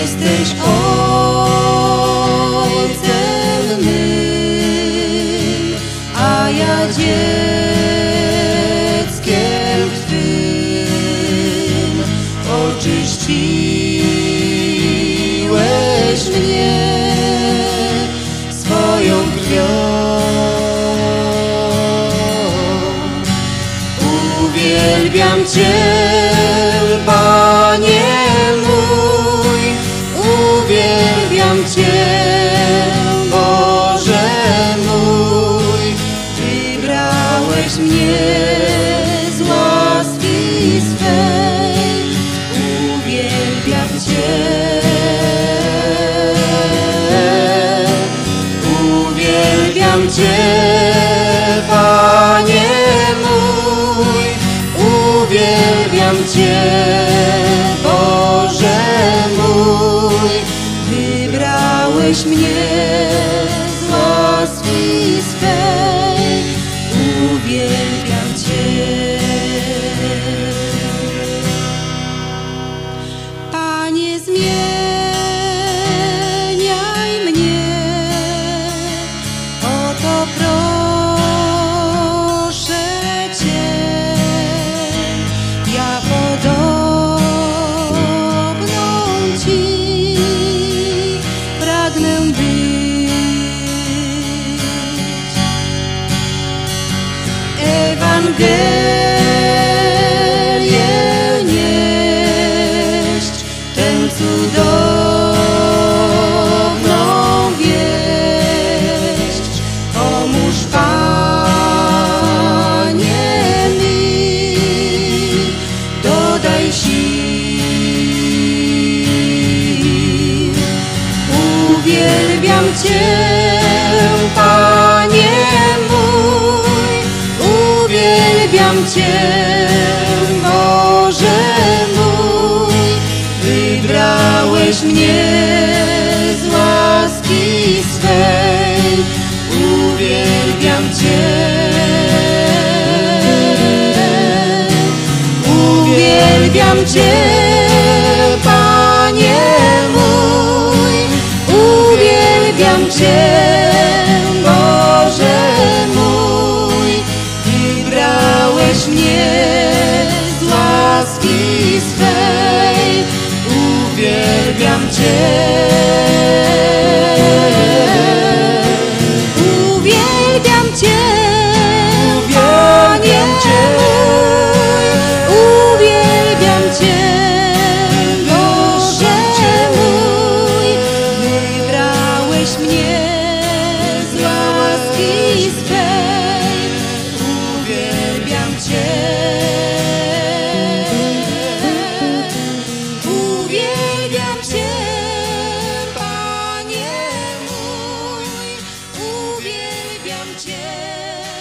jesteś ojcem mym, a ja dzieckiem twym. Oczyściłeś mnie. Uwielbiam Cię, Panie mój, uwielbiam Cię, Boże mój. Wybrałeś mnie z łaski swej, uwielbiam Cię. Uwielbiam Cię, uwielbiam Cię, Boże mój. Wybrałeś mnie z łaski swej, uwielbiam Cię, Panie mój, uwielbiam Cię, Boże mój. Wybrałeś mnie z łaski swej, uwielbiam Cię. Uwielbiam Cię, Panie. Panie mój, uwielbiam Cię. Deus.